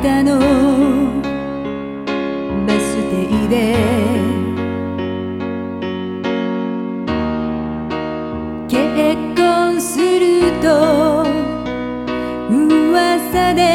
たの。バス停で結婚すると噂で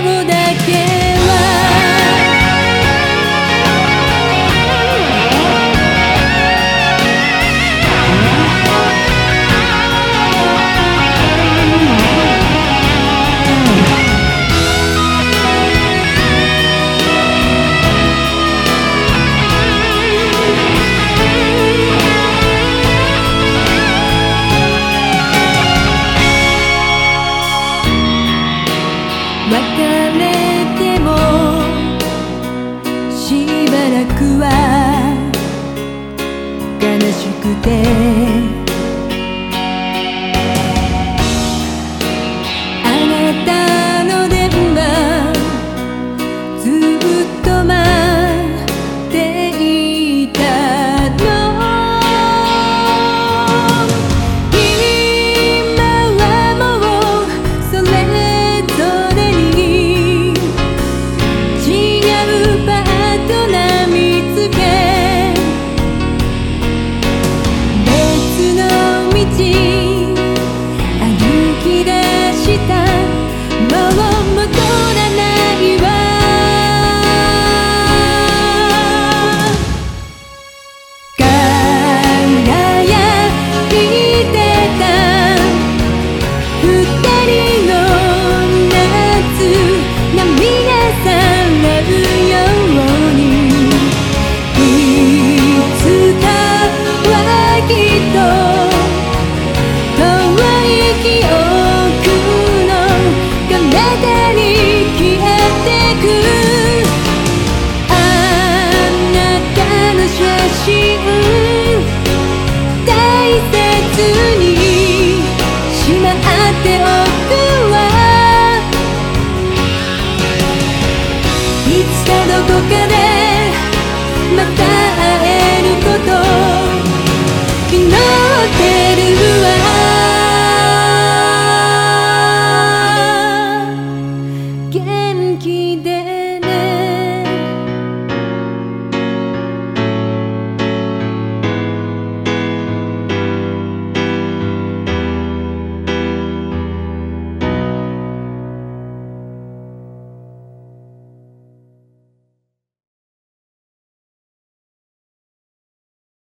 うだけれてもしばらくは悲しくて。